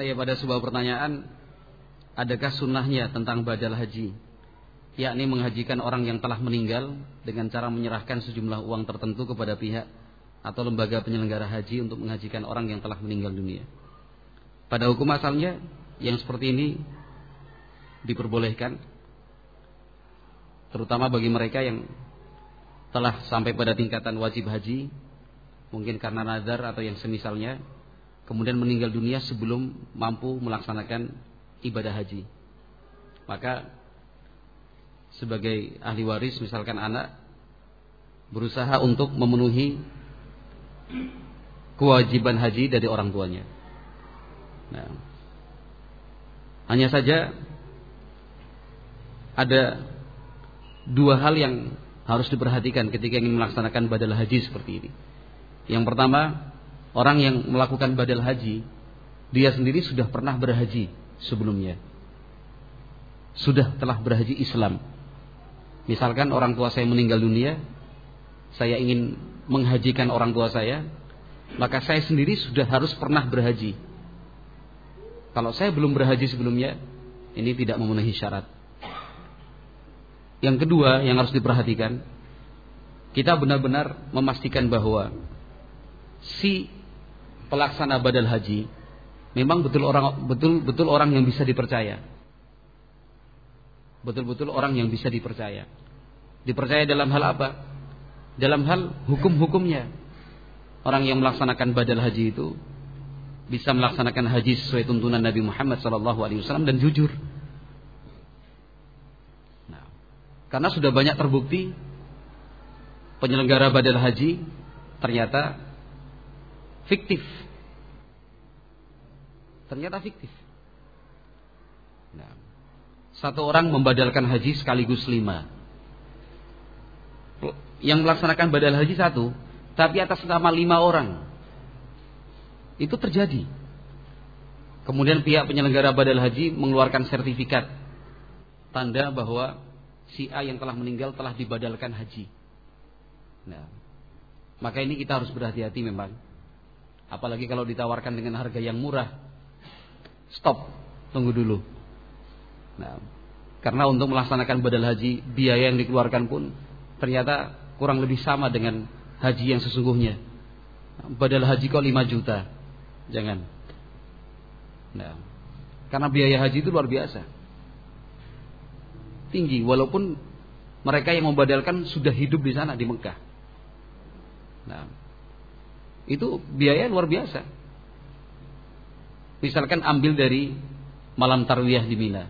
Saya pada sebuah pertanyaan, adakah sunnahnya tentang badal haji? Yakni menghajikan orang yang telah meninggal dengan cara menyerahkan sejumlah uang tertentu kepada pihak atau lembaga penyelenggara haji untuk menghajikan orang yang telah meninggal dunia. Pada hukum asalnya, yang seperti ini diperbolehkan, terutama bagi mereka yang telah sampai pada tingkatan wajib haji, mungkin karena nazar atau yang semisalnya, kemudian meninggal dunia sebelum mampu melaksanakan ibadah haji. Maka sebagai ahli waris misalkan anak berusaha untuk memenuhi kewajiban haji dari orang tuanya. Nah, hanya saja ada dua hal yang harus diperhatikan ketika ingin melaksanakan badal haji seperti ini. Yang pertama, orang yang melakukan badal haji, dia sendiri sudah pernah berhaji sebelumnya. Sudah telah berhaji Islam. Misalkan orang tua saya meninggal dunia, saya ingin menghajikan orang tua saya, maka saya sendiri sudah harus pernah berhaji. Kalau saya belum berhaji sebelumnya, ini tidak memenuhi syarat. Yang kedua yang harus diperhatikan, kita benar-benar memastikan bahwa si pelaksana badal haji memang betul orang betul betul orang yang bisa dipercaya. Betul-betul orang yang bisa dipercaya. Dipercaya dalam hal apa? Dalam hal hukum-hukumnya. Orang yang melaksanakan badal haji itu bisa melaksanakan haji sesuai tuntunan Nabi Muhammad SAW dan jujur. Nah, karena sudah banyak terbukti penyelenggara badal haji ternyata fiktif. Ternyata fiktif. Nah, satu orang membadalkan haji sekaligus lima. Yang melaksanakan badal haji satu, tapi atas nama lima orang. Itu terjadi. Kemudian pihak penyelenggara badal haji mengeluarkan sertifikat tanda bahwa si A yang telah meninggal telah dibadalkan haji. Nah, maka ini kita harus berhati-hati memang Apalagi kalau ditawarkan dengan harga yang murah. Stop, tunggu dulu. Nah, karena untuk melaksanakan badal haji, biaya yang dikeluarkan pun ternyata kurang lebih sama dengan haji yang sesungguhnya. Badal haji kok 5 juta. Jangan. Nah, karena biaya haji itu luar biasa. Tinggi walaupun mereka yang membadalkan sudah hidup di sana di Mekah. Nah, itu biaya luar biasa. Misalkan ambil dari malam tarwiyah di Mina.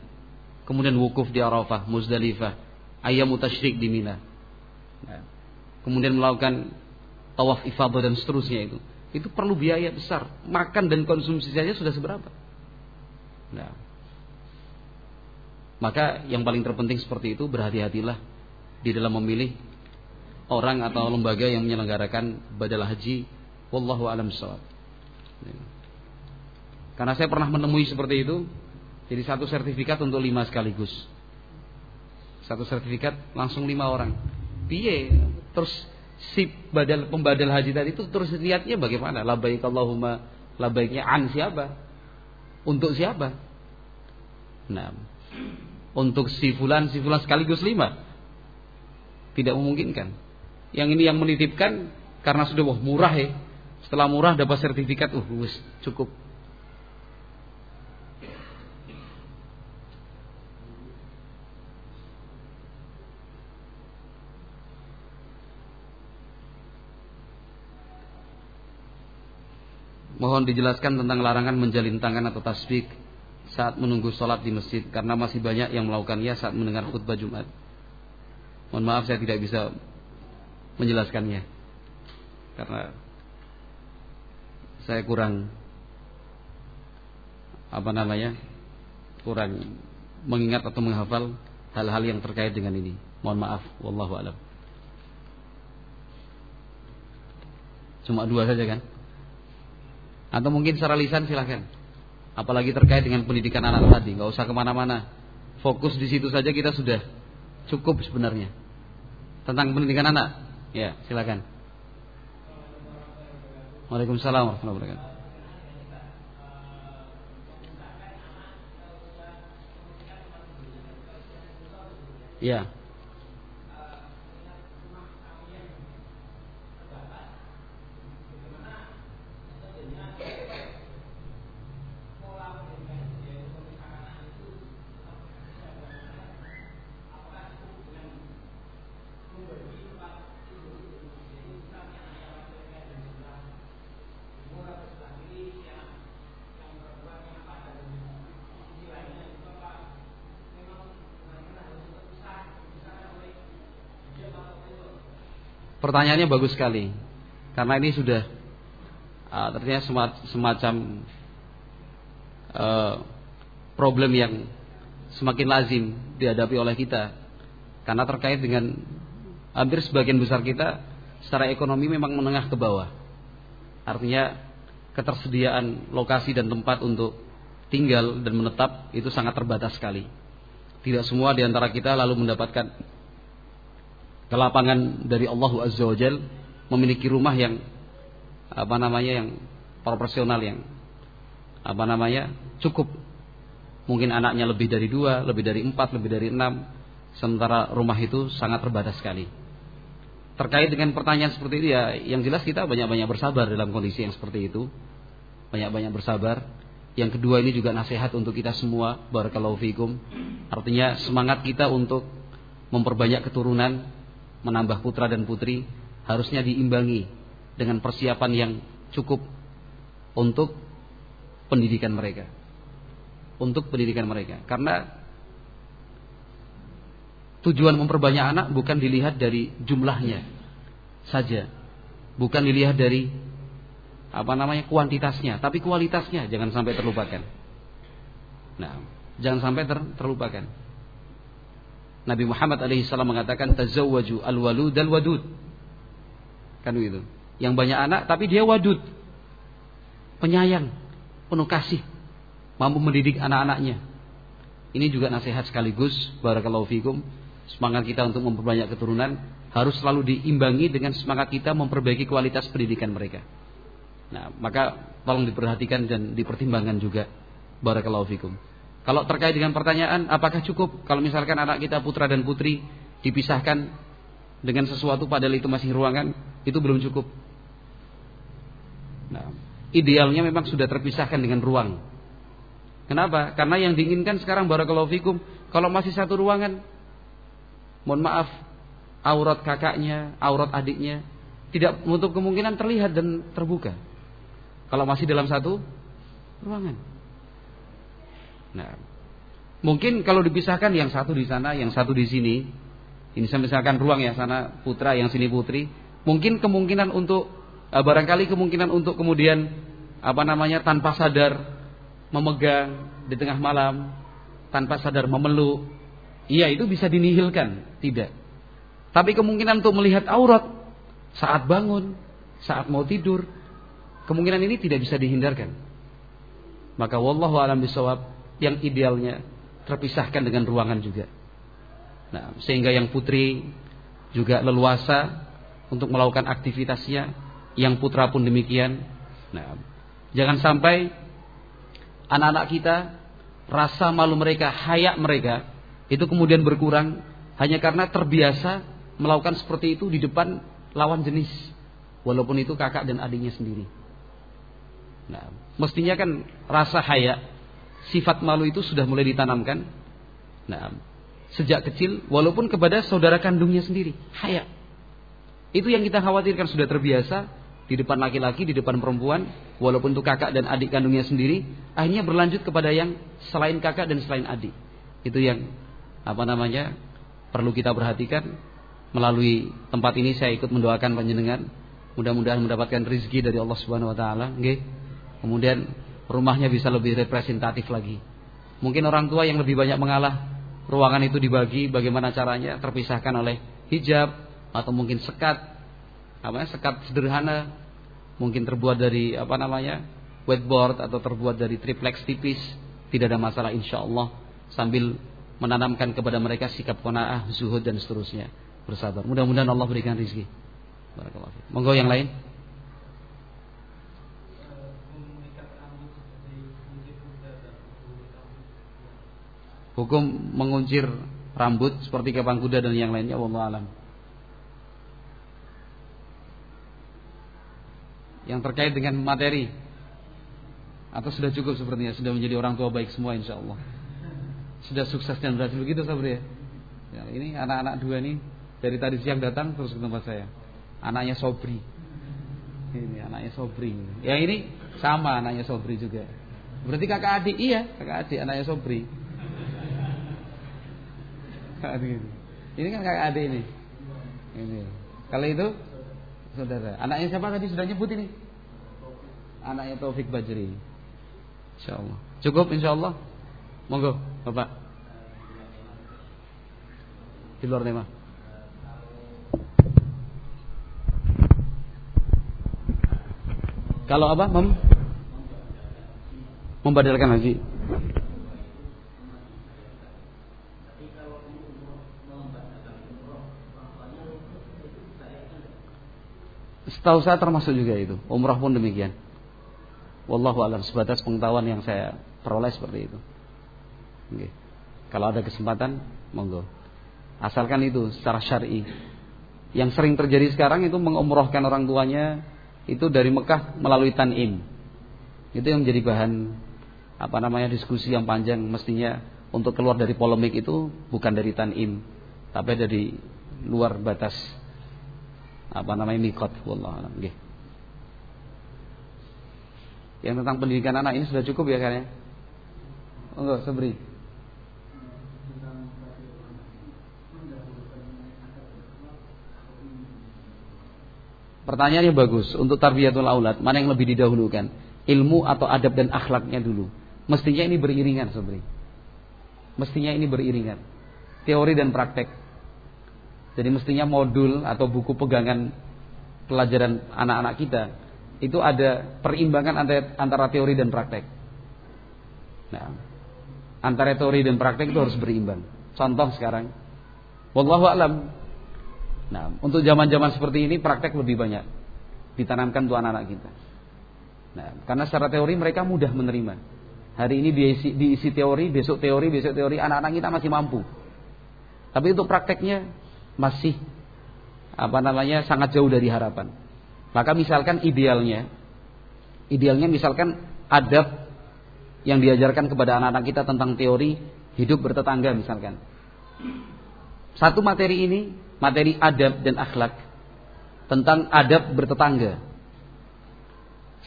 Kemudian wukuf di Arafah, Muzdalifah, ayam mutasyrik di Mina. Nah, kemudian melakukan tawaf ifadah dan seterusnya itu. Itu perlu biaya besar. Makan dan konsumsi saja sudah seberapa. Nah, maka yang paling terpenting seperti itu berhati-hatilah di dalam memilih orang atau lembaga yang menyelenggarakan badal haji Wallahu alam sawab. Karena saya pernah menemui seperti itu, jadi satu sertifikat untuk lima sekaligus. Satu sertifikat langsung lima orang. Piye? Terus si badal pembadal haji tadi itu terus niatnya bagaimana? Labaik Allahumma labaiknya an siapa? Untuk siapa? Nah, untuk si fulan si fulan sekaligus lima. Tidak memungkinkan. Yang ini yang menitipkan karena sudah wah murah ya setelah murah dapat sertifikat, uh, wis, cukup. Mohon dijelaskan tentang larangan menjalin tangan atau tasbih saat menunggu sholat di masjid karena masih banyak yang melakukannya saat mendengar khutbah Jumat. Mohon maaf saya tidak bisa menjelaskannya karena saya kurang apa namanya kurang mengingat atau menghafal hal-hal yang terkait dengan ini. Mohon maaf, wallahu alam. Cuma dua saja kan? Atau mungkin secara lisan silahkan. Apalagi terkait dengan pendidikan anak tadi, nggak usah ke mana-mana. Fokus di situ saja kita sudah cukup sebenarnya. Tentang pendidikan anak, ya silakan. Waalaikumsalam warahmatullahi wabarakatuh. Ya. Pertanyaannya bagus sekali. Karena ini sudah uh, ternyata semacam uh, problem yang semakin lazim dihadapi oleh kita. Karena terkait dengan hampir sebagian besar kita secara ekonomi memang menengah ke bawah. Artinya ketersediaan lokasi dan tempat untuk tinggal dan menetap itu sangat terbatas sekali. Tidak semua di antara kita lalu mendapatkan kelapangan dari Allah Azza wa Jal memiliki rumah yang apa namanya yang proporsional yang apa namanya cukup. Mungkin anaknya lebih dari dua lebih dari empat lebih dari enam. Sementara rumah itu sangat terbatas sekali. Terkait dengan pertanyaan seperti itu ya yang jelas kita banyak-banyak bersabar dalam kondisi yang seperti itu. Banyak-banyak bersabar. Yang kedua ini juga nasihat untuk kita semua barakallahu fikum. Artinya semangat kita untuk memperbanyak keturunan menambah putra dan putri harusnya diimbangi dengan persiapan yang cukup untuk pendidikan mereka. Untuk pendidikan mereka. Karena tujuan memperbanyak anak bukan dilihat dari jumlahnya saja. Bukan dilihat dari apa namanya kuantitasnya, tapi kualitasnya jangan sampai terlupakan. Nah, jangan sampai ter, terlupakan. Nabi Muhammad alaihissalam mengatakan tazawwaju al-walud al-wadud. Kan begitu. Yang banyak anak tapi dia wadud. Penyayang, penuh kasih, mampu mendidik anak-anaknya. Ini juga nasihat sekaligus barakallahu fikum. Semangat kita untuk memperbanyak keturunan harus selalu diimbangi dengan semangat kita memperbaiki kualitas pendidikan mereka. Nah, maka tolong diperhatikan dan dipertimbangkan juga barakallahu fikum. Kalau terkait dengan pertanyaan, apakah cukup kalau misalkan anak kita putra dan putri dipisahkan dengan sesuatu padahal itu masih ruangan, itu belum cukup. Nah, idealnya memang sudah terpisahkan dengan ruang. Kenapa? Karena yang diinginkan sekarang barakallahu fikum, kalau masih satu ruangan, mohon maaf, aurat kakaknya, aurat adiknya tidak menutup kemungkinan terlihat dan terbuka. Kalau masih dalam satu ruangan. Nah, mungkin kalau dipisahkan yang satu di sana, yang satu di sini, ini saya misalkan ruang ya sana putra, yang sini putri, mungkin kemungkinan untuk uh, barangkali kemungkinan untuk kemudian apa namanya tanpa sadar memegang di tengah malam, tanpa sadar memeluk, iya itu bisa dinihilkan, tidak. Tapi kemungkinan untuk melihat aurat saat bangun, saat mau tidur, kemungkinan ini tidak bisa dihindarkan. Maka wallahu alam bisawab yang idealnya terpisahkan dengan ruangan juga. Nah, sehingga yang putri juga leluasa untuk melakukan aktivitasnya, yang putra pun demikian. Nah, jangan sampai anak-anak kita rasa malu mereka, hayak mereka itu kemudian berkurang hanya karena terbiasa melakukan seperti itu di depan lawan jenis, walaupun itu kakak dan adiknya sendiri. Nah, mestinya kan rasa hayak sifat malu itu sudah mulai ditanamkan. Nah, sejak kecil walaupun kepada saudara kandungnya sendiri, haya. Itu yang kita khawatirkan sudah terbiasa di depan laki-laki, di depan perempuan, walaupun itu kakak dan adik kandungnya sendiri, akhirnya berlanjut kepada yang selain kakak dan selain adik. Itu yang apa namanya? perlu kita perhatikan. Melalui tempat ini saya ikut mendoakan panjenengan, mudah-mudahan mendapatkan rizki dari Allah Subhanahu wa taala, Kemudian rumahnya bisa lebih representatif lagi. Mungkin orang tua yang lebih banyak mengalah, ruangan itu dibagi bagaimana caranya terpisahkan oleh hijab atau mungkin sekat, apa ya, sekat sederhana, mungkin terbuat dari apa namanya whiteboard atau terbuat dari triplex tipis, tidak ada masalah insya Allah sambil menanamkan kepada mereka sikap kona'ah, zuhud dan seterusnya. Bersabar. Mudah-mudahan Allah berikan rizki. Monggo yang lain. Hukum menguncir rambut seperti kepang kuda dan yang lainnya wallahu alam. Yang terkait dengan materi atau sudah cukup sepertinya sudah menjadi orang tua baik semua insya Allah. Sudah sukses dan berhasil. Begitu Sabri ya? ya ini anak-anak dua ini dari tadi siang datang terus ke tempat saya. Anaknya Sobri. Ini anaknya Sobri. Ya ini sama anaknya Sobri juga. Berarti kakak adik iya kakak adik anaknya Sobri ini ini kan kakak adik ini ini kalau itu saudara anaknya siapa tadi sudah nyebut ini anaknya Taufik Bajri Insyaallah. Cukup insyaallah. Monggo, Bapak. Di luar tema. Kalau apa? Mem membadalkan haji. Setahu saya termasuk juga itu. Umrah pun demikian. Wallahu alam sebatas pengetahuan yang saya peroleh seperti itu. Oke. Kalau ada kesempatan, monggo. Asalkan itu secara syar'i. Yang sering terjadi sekarang itu mengumrohkan orang tuanya itu dari Mekah melalui Tanim. Itu yang menjadi bahan apa namanya diskusi yang panjang mestinya untuk keluar dari polemik itu bukan dari Tanim, tapi dari luar batas apa namanya mikot wallahu alam. Yang tentang pendidikan anak ini sudah cukup ya kan ya? Enggak, seberi. Pertanyaannya bagus. Untuk tarbiyatul aulad, mana yang lebih didahulukan? Ilmu atau adab dan akhlaknya dulu. Mestinya ini beriringan, Sobri. Mestinya ini beriringan. Teori dan praktek. Jadi mestinya modul atau buku pegangan pelajaran anak-anak kita itu ada perimbangan antara, teori dan praktek. Nah, antara teori dan praktek itu harus berimbang. Contoh sekarang, wallahu alam. Nah, untuk zaman-zaman seperti ini praktek lebih banyak ditanamkan untuk anak-anak kita. Nah, karena secara teori mereka mudah menerima. Hari ini diisi, diisi teori, besok teori, besok teori, anak-anak kita masih mampu. Tapi untuk prakteknya masih apa namanya sangat jauh dari harapan. Maka misalkan idealnya, idealnya misalkan adab yang diajarkan kepada anak-anak kita tentang teori hidup bertetangga misalkan. Satu materi ini, materi adab dan akhlak tentang adab bertetangga.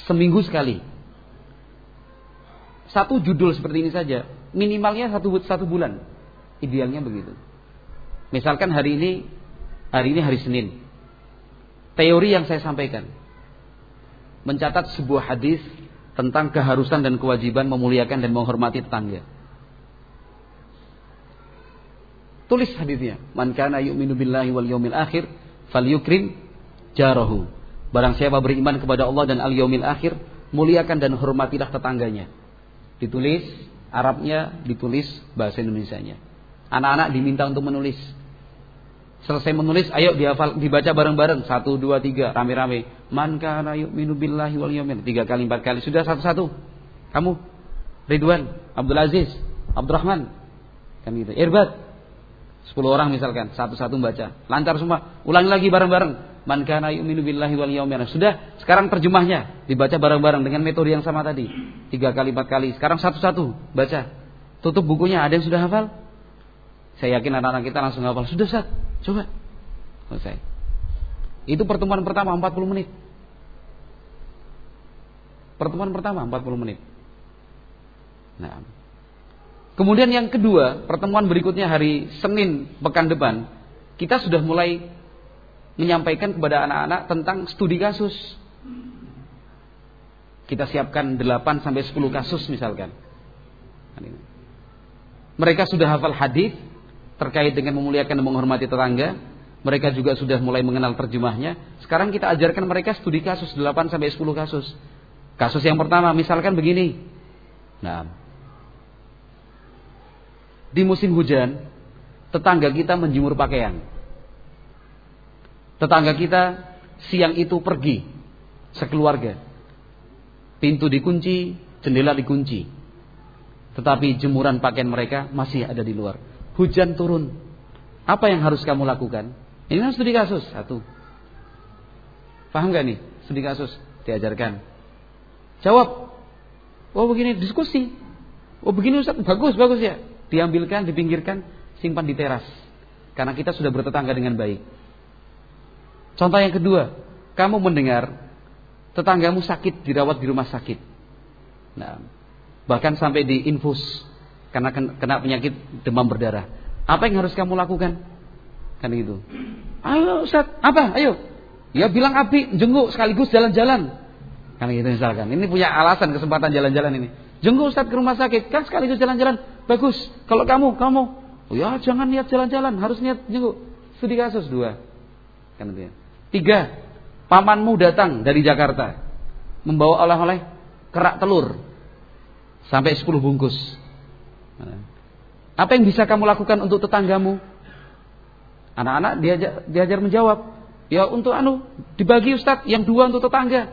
Seminggu sekali. Satu judul seperti ini saja, minimalnya satu satu bulan. Idealnya begitu. Misalkan hari ini hari ini hari Senin teori yang saya sampaikan. Mencatat sebuah hadis tentang keharusan dan kewajiban memuliakan dan menghormati tetangga. Tulis hadisnya. Man kana yu'minu billahi wal yaumil akhir falyukrim jarahu. Barang siapa beriman kepada Allah dan al yaumil akhir, muliakan dan hormatilah tetangganya. Ditulis Arabnya, ditulis bahasa Indonesianya. Anak-anak diminta untuk menulis Selesai menulis, ayo dihafal, dibaca bareng-bareng. Satu, dua, tiga, rame-rame. Man kana yu'minu billahi wal yawmil. Tiga kali, empat kali. Sudah satu-satu. Kamu, Ridwan, Abdul Aziz, Abdurrahman. Kan gitu. Irbad. Sepuluh orang misalkan. Satu-satu baca. Lancar semua. Ulangi lagi bareng-bareng. Man kana yu'minu billahi wal yawmil. Sudah, sekarang terjemahnya. Dibaca bareng-bareng dengan metode yang sama tadi. Tiga kali, empat kali. Sekarang satu-satu. Baca. Tutup bukunya. Ada yang sudah hafal? Saya yakin anak-anak kita langsung hafal. Sudah, Ustaz. Coba. Selesai. Itu pertemuan pertama 40 menit. Pertemuan pertama 40 menit. Nah. Kemudian yang kedua, pertemuan berikutnya hari Senin pekan depan, kita sudah mulai menyampaikan kepada anak-anak tentang studi kasus. Kita siapkan 8 sampai 10 kasus misalkan. Mereka sudah hafal hadis, terkait dengan memuliakan dan menghormati tetangga. Mereka juga sudah mulai mengenal terjemahnya. Sekarang kita ajarkan mereka studi kasus 8 sampai 10 kasus. Kasus yang pertama misalkan begini. Nah, di musim hujan, tetangga kita menjemur pakaian. Tetangga kita siang itu pergi sekeluarga. Pintu dikunci, jendela dikunci. Tetapi jemuran pakaian mereka masih ada di luar hujan turun. Apa yang harus kamu lakukan? Ini kan studi kasus satu. Paham gak nih studi kasus diajarkan? Jawab. Oh begini diskusi. Oh begini Ustaz bagus bagus ya. Diambilkan, dipinggirkan, simpan di teras. Karena kita sudah bertetangga dengan baik. Contoh yang kedua, kamu mendengar tetanggamu sakit dirawat di rumah sakit. Nah, bahkan sampai di infus karena kena penyakit demam berdarah. Apa yang harus kamu lakukan? Kan gitu. Ayo Ustaz, apa? Ayo. Ya bilang Abi, jenguk sekaligus jalan-jalan. Kan gitu misalkan. Ini punya alasan kesempatan jalan-jalan ini. Jenguk Ustaz ke rumah sakit, kan sekaligus jalan-jalan. Bagus. Kalau kamu, kamu, oh ya jangan niat jalan-jalan, harus niat jenguk. Studi kasus dua. Kan gitu ya. Tiga, pamanmu datang dari Jakarta membawa oleh-oleh kerak telur sampai 10 bungkus. Apa yang bisa kamu lakukan untuk tetanggamu? Anak-anak diajar, diajar menjawab. Ya untuk anu dibagi Ustadz yang dua untuk tetangga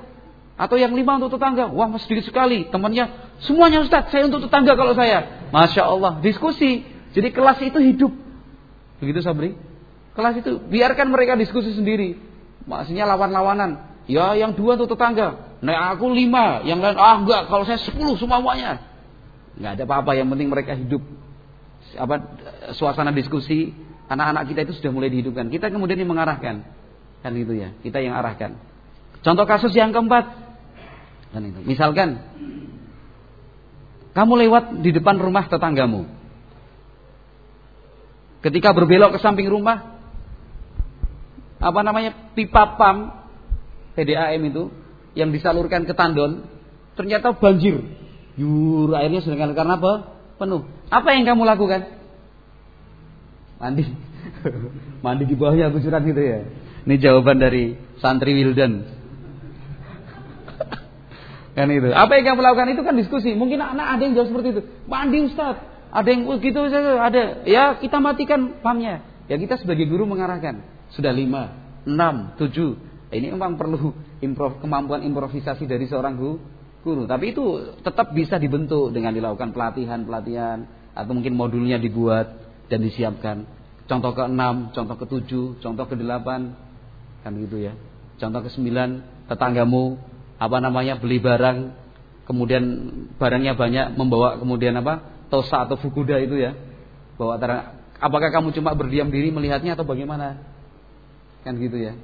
atau yang lima untuk tetangga. Wah masih sedikit sekali temannya semuanya Ustadz saya untuk tetangga kalau saya. Masya Allah diskusi. Jadi kelas itu hidup. Begitu Sabri. Kelas itu biarkan mereka diskusi sendiri. Maksudnya lawan-lawanan. Ya yang dua untuk tetangga. Nah aku lima. Yang lain ah enggak kalau saya sepuluh semuanya. Enggak ada apa-apa. Yang penting mereka hidup. Apa suasana diskusi anak-anak kita itu sudah mulai dihidupkan. Kita kemudian yang mengarahkan. Kan itu ya. Kita yang arahkan. Contoh kasus yang keempat. Kan itu. Misalkan kamu lewat di depan rumah tetanggamu. Ketika berbelok ke samping rumah, apa namanya pipa pam PDAM itu yang disalurkan ke tandon ternyata banjir. Yur airnya sedangkan karena apa? Penuh. Apa yang kamu lakukan? Mandi. Mandi di bawahnya kucuran gitu ya. Ini jawaban dari santri Wildan. kan itu. Apa yang kamu lakukan itu kan diskusi. Mungkin anak ada yang jawab seperti itu. Mandi Ustaz. Ada yang begitu ada. Ya kita matikan pamnya. Ya kita sebagai guru mengarahkan. Sudah lima, enam, tujuh. Ini memang perlu improv, kemampuan improvisasi dari seorang guru. Tapi itu tetap bisa dibentuk dengan dilakukan pelatihan-pelatihan atau mungkin modulnya dibuat dan disiapkan. Contoh ke-6, contoh ke-7, contoh ke-8 kan gitu ya. Contoh ke-9, tetanggamu apa namanya beli barang kemudian barangnya banyak membawa kemudian apa? tosa atau fukuda itu ya. Bawa apakah kamu cuma berdiam diri melihatnya atau bagaimana? Kan gitu ya.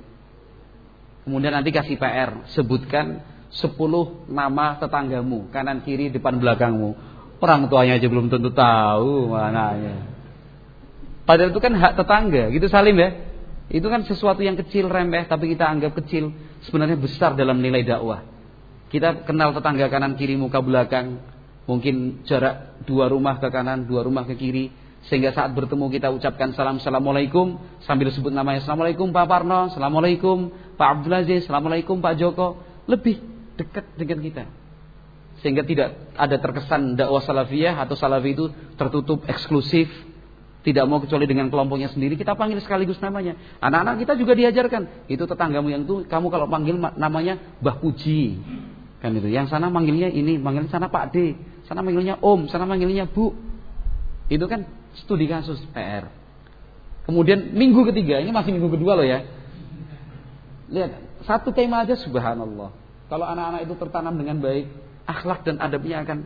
Kemudian nanti kasih PR, sebutkan 10 nama tetanggamu, kanan kiri depan belakangmu. Orang tuanya aja belum tentu tahu mananya. Padahal itu kan hak tetangga, gitu Salim ya. Itu kan sesuatu yang kecil remeh tapi kita anggap kecil, sebenarnya besar dalam nilai dakwah. Kita kenal tetangga kanan kiri muka belakang, mungkin jarak dua rumah ke kanan, dua rumah ke kiri, sehingga saat bertemu kita ucapkan salam Assalamualaikum Sambil sebut namanya Assalamualaikum Pak Parno Assalamualaikum Pak Abdul Aziz Assalamualaikum Pak Joko Lebih dekat dengan kita Sehingga tidak ada terkesan dakwah salafiyah Atau salafi itu tertutup eksklusif Tidak mau kecuali dengan kelompoknya sendiri Kita panggil sekaligus namanya Anak-anak kita juga diajarkan Itu tetanggamu yang itu Kamu kalau panggil namanya Mbah Puji Kan itu Yang sana manggilnya ini Manggilnya sana Pak D Sana manggilnya Om Sana manggilnya Bu Itu kan studi kasus PR. Kemudian minggu ketiga, ini masih minggu kedua loh ya. Lihat, satu tema aja subhanallah. Kalau anak-anak itu tertanam dengan baik, akhlak dan adabnya akan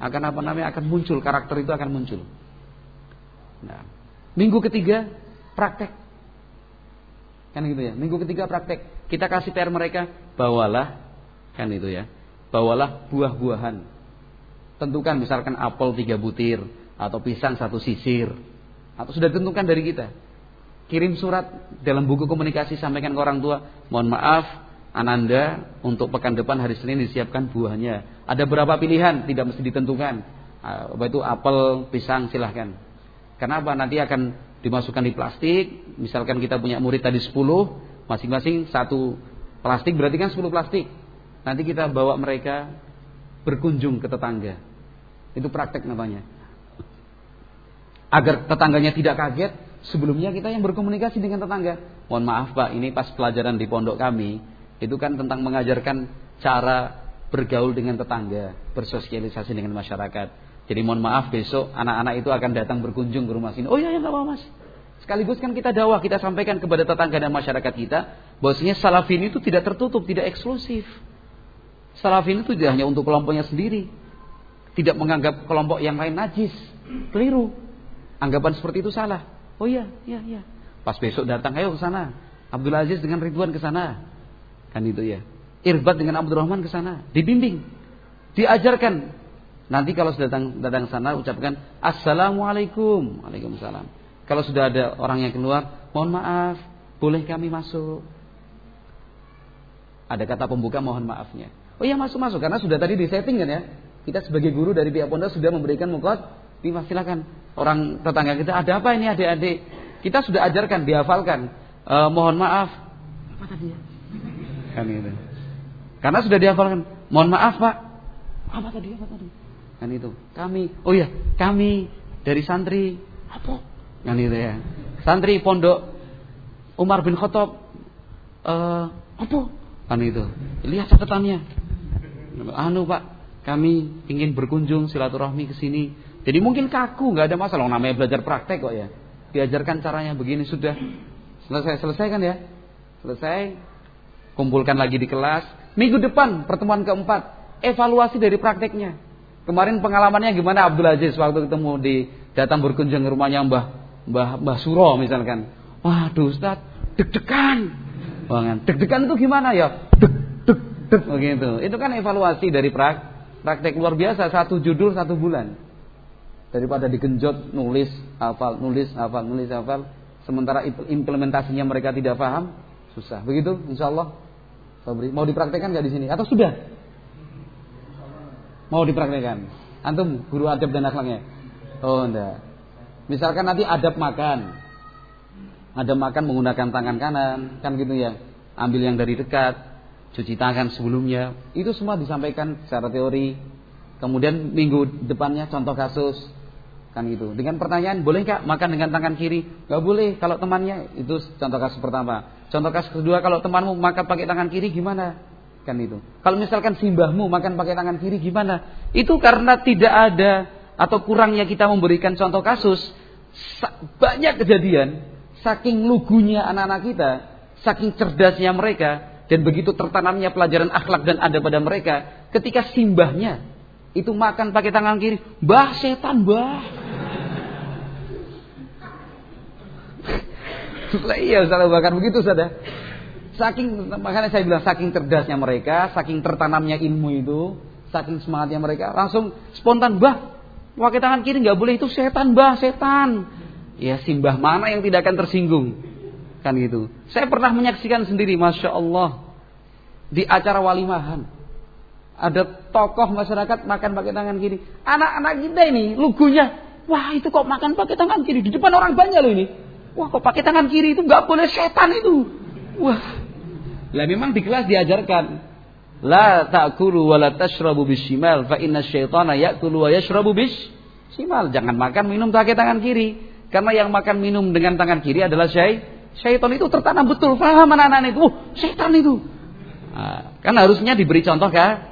akan apa namanya akan muncul, karakter itu akan muncul. Nah, minggu ketiga praktek. Kan gitu ya. Minggu ketiga praktek. Kita kasih PR mereka, bawalah kan itu ya. Bawalah buah-buahan. Tentukan misalkan apel tiga butir, atau pisang satu sisir atau sudah ditentukan dari kita. Kirim surat dalam buku komunikasi sampaikan ke orang tua, mohon maaf Ananda untuk pekan depan hari Senin disiapkan buahnya. Ada berapa pilihan tidak mesti ditentukan. Ah, apa itu apel, pisang silahkan. Kenapa? Nanti akan dimasukkan di plastik. Misalkan kita punya murid tadi 10, masing-masing satu plastik berarti kan 10 plastik. Nanti kita bawa mereka berkunjung ke tetangga. Itu praktek namanya agar tetangganya tidak kaget, sebelumnya kita yang berkomunikasi dengan tetangga. Mohon maaf Pak, ini pas pelajaran di pondok kami, itu kan tentang mengajarkan cara bergaul dengan tetangga, bersosialisasi dengan masyarakat. Jadi mohon maaf besok anak-anak itu akan datang berkunjung ke rumah sini. Oh iya ya nggak apa-apa mas. Sekaligus kan kita dakwah, kita sampaikan kepada tetangga dan masyarakat kita bahwasanya salafin itu tidak tertutup, tidak eksklusif. Salafin itu tidak hanya untuk kelompoknya sendiri. Tidak menganggap kelompok yang lain najis, keliru. Anggapan seperti itu salah. Oh iya, iya, iya. Pas besok datang, ayo ke sana. Abdul Aziz dengan Ridwan ke sana. Kan itu ya. Irbat dengan Abdurrahman ke sana, dibimbing, diajarkan. Nanti kalau sudah datang datang sana ucapkan assalamualaikum, waalaikumsalam. Kalau sudah ada orang yang keluar, mohon maaf, boleh kami masuk. Ada kata pembuka mohon maafnya. Oh iya masuk masuk karena sudah tadi disetting kan ya. Kita sebagai guru dari pihak pondok sudah memberikan mukot. Silakan. Orang tetangga kita ada apa ini adik-adik? Kita sudah ajarkan, dihafalkan. E, mohon maaf. Apa tadi ya? Kan itu. Karena sudah dihafalkan. Mohon maaf pak. Apa tadi? Apa tadi? Kan itu. Kami. Oh iya, kami dari santri. Apa? Kan itu ya. Santri pondok Umar bin Khattab. Uh, apa? Kan itu. Lihat catatannya. Anu pak, kami ingin berkunjung silaturahmi ke sini. Jadi mungkin kaku, nggak ada masalah. Namanya belajar praktek kok ya. Diajarkan caranya begini sudah. Selesai, selesai kan ya? Selesai. Kumpulkan lagi di kelas. Minggu depan pertemuan keempat. Evaluasi dari prakteknya. Kemarin pengalamannya gimana Abdul Aziz waktu ketemu di datang berkunjung ke rumahnya Mbah Mbah Mbah Suro misalkan. Waduh Ustaz, deg-degan. Deg-degan itu gimana ya? Deg deg deg begitu. Itu kan evaluasi dari prak praktek luar biasa satu judul satu bulan. Daripada digenjot nulis hafal nulis hafal nulis hafal sementara implementasinya mereka tidak paham, susah. Begitu, insya Allah. Sobri, mau dipraktekkan nggak di sini? Atau sudah? Mau dipraktekkan? Antum guru adab dan akhlaknya? Oh, enggak. Misalkan nanti adab makan. Adab makan menggunakan tangan kanan, kan gitu ya. Ambil yang dari dekat, cuci tangan sebelumnya. Itu semua disampaikan secara teori. Kemudian minggu depannya contoh kasus kan gitu. Dengan pertanyaan, boleh nggak makan dengan tangan kiri? Gak boleh. Kalau temannya itu contoh kasus pertama. Contoh kasus kedua, kalau temanmu makan pakai tangan kiri gimana? Kan itu. Kalau misalkan simbahmu makan pakai tangan kiri gimana? Itu karena tidak ada atau kurangnya kita memberikan contoh kasus. Banyak kejadian, saking lugunya anak-anak kita, saking cerdasnya mereka, dan begitu tertanamnya pelajaran akhlak dan ada pada mereka, ketika simbahnya itu makan pakai tangan kiri, bah setan bah. iya Ustaz Abu Bakar begitu saja. Saking makanya saya bilang saking cerdasnya mereka, saking tertanamnya ilmu itu, saking semangatnya mereka, langsung spontan bah pakai tangan kiri nggak boleh itu setan bah setan. Ya simbah mana yang tidak akan tersinggung kan gitu. Saya pernah menyaksikan sendiri, masya Allah di acara walimahan ada tokoh masyarakat makan pakai tangan kiri. Anak-anak kita ini lugunya, wah itu kok makan pakai tangan kiri di depan orang banyak loh ini. Wah kok pakai tangan kiri itu nggak boleh setan itu. Wah. Lah memang di kelas diajarkan La ta'kulu wa la tashrabu bishimal fa inna syaitana ya'kulu wa yashrabu bishimal. Jangan makan minum pakai tangan kiri. Karena yang makan minum dengan tangan kiri adalah syai. Syaitan itu tertanam betul. Faham anak-anak itu. Oh, syaitan itu. Nah, kan harusnya diberi contoh kan?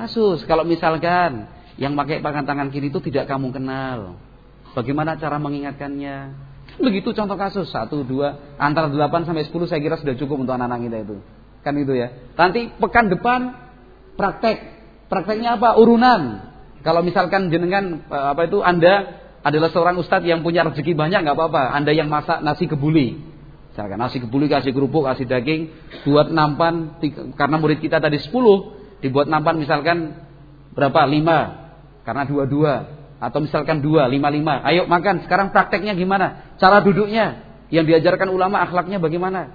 Kasus. Kalau misalkan yang pakai tangan kiri itu tidak kamu kenal. Bagaimana cara mengingatkannya? Begitu contoh kasus satu dua antara delapan sampai sepuluh saya kira sudah cukup untuk anak-anak kita itu. Kan itu ya. Nanti pekan depan praktek. Prakteknya apa? Urunan. Kalau misalkan jenengan eh, apa itu Anda adalah seorang ustadz yang punya rezeki banyak nggak apa-apa. Anda yang masak nasi kebuli. Misalkan nasi kebuli kasih kerupuk, kasih daging, buat nampan karena murid kita tadi sepuluh dibuat nampan misalkan berapa? lima karena dua-dua atau misalkan dua, lima, lima. Ayo makan. Sekarang prakteknya gimana? Cara duduknya. Yang diajarkan ulama akhlaknya bagaimana?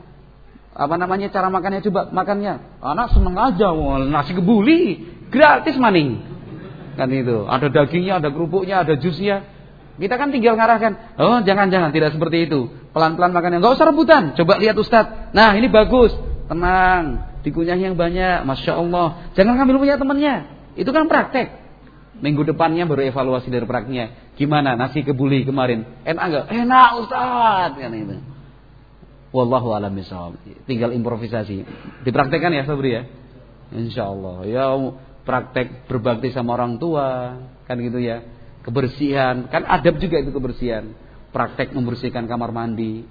Apa namanya cara makannya coba makannya. Anak seneng aja. Wah, nasi kebuli. Gratis maning. Kan itu. Ada dagingnya, ada kerupuknya, ada jusnya. Kita kan tinggal ngarahkan. Oh jangan-jangan tidak seperti itu. Pelan-pelan makannya. Gak usah rebutan. Coba lihat Ustadz. Nah ini bagus. Tenang. Dikunyah yang banyak. Masya Allah. Jangan ngambil punya temannya. Itu kan praktek. Minggu depannya baru evaluasi dari praknya. Gimana nasi kebuli kemarin? Enak enggak? Enak Ustaz kan itu. Wallahu a'lam bishawab. Tinggal improvisasi. Dipraktekkan ya Sabri ya? Insya Allah. Ya praktek berbakti sama orang tua kan gitu ya. kebersihan, kan adab juga itu kebersihan. Praktek membersihkan kamar mandi.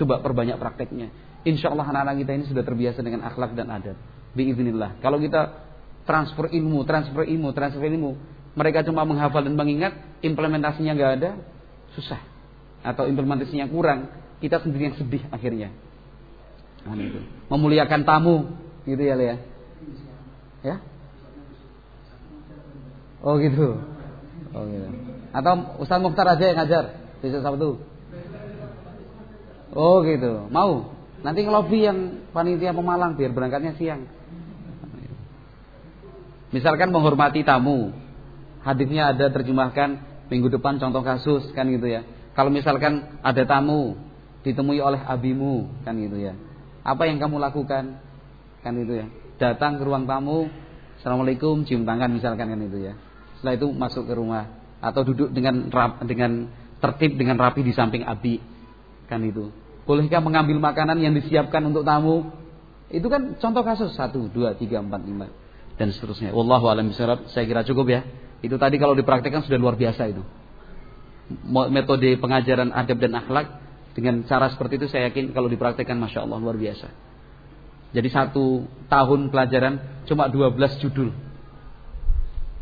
Coba perbanyak prakteknya. Insya Allah anak-anak kita ini sudah terbiasa dengan akhlak dan adab. Biiznillah. Kalau kita transfer ilmu, transfer ilmu, transfer ilmu, mereka cuma menghafal dan mengingat, implementasinya nggak ada, susah. Atau implementasinya kurang, kita sendiri yang sedih akhirnya. Nah. Memuliakan tamu, gitu ya, ya. Ya? Oh gitu. Oh gitu. Atau Ustaz Mukhtar aja yang ngajar besok Sabtu. Oh gitu. Mau? Nanti ngelobi yang panitia pemalang biar berangkatnya siang. Misalkan menghormati tamu. Hadisnya ada terjemahkan minggu depan contoh kasus kan gitu ya. Kalau misalkan ada tamu ditemui oleh abimu kan gitu ya. Apa yang kamu lakukan? Kan gitu ya. Datang ke ruang tamu, Assalamualaikum, cium tangan misalkan kan itu ya. Setelah itu masuk ke rumah atau duduk dengan rap, dengan tertib dengan rapi di samping abi. Kan itu. Bolehkah mengambil makanan yang disiapkan untuk tamu? Itu kan contoh kasus satu, dua, tiga, empat, lima dan seterusnya. Wallahu a'lam. Saya kira cukup ya. Itu tadi kalau dipraktikkan sudah luar biasa itu. Metode pengajaran adab dan akhlak dengan cara seperti itu saya yakin kalau dipraktikkan masya Allah luar biasa. Jadi satu tahun pelajaran cuma 12 judul.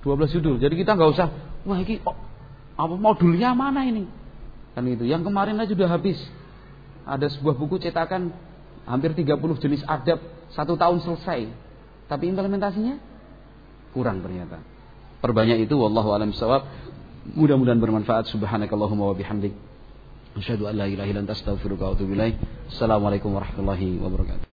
12 judul. Jadi kita nggak usah, wah ini oh, apa modulnya mana ini? Kan itu. Yang kemarin aja sudah habis. Ada sebuah buku cetakan hampir 30 jenis adab satu tahun selesai. Tapi implementasinya kurang ternyata. Perbanyak itu wallahu alam sawab. Mudah-mudahan bermanfaat. Subhanakallahumma wa bihamdik. Asyhadu an la ilaha illa anta astaghfiruka wa atubu ilaik. Assalamualaikum warahmatullahi wabarakatuh.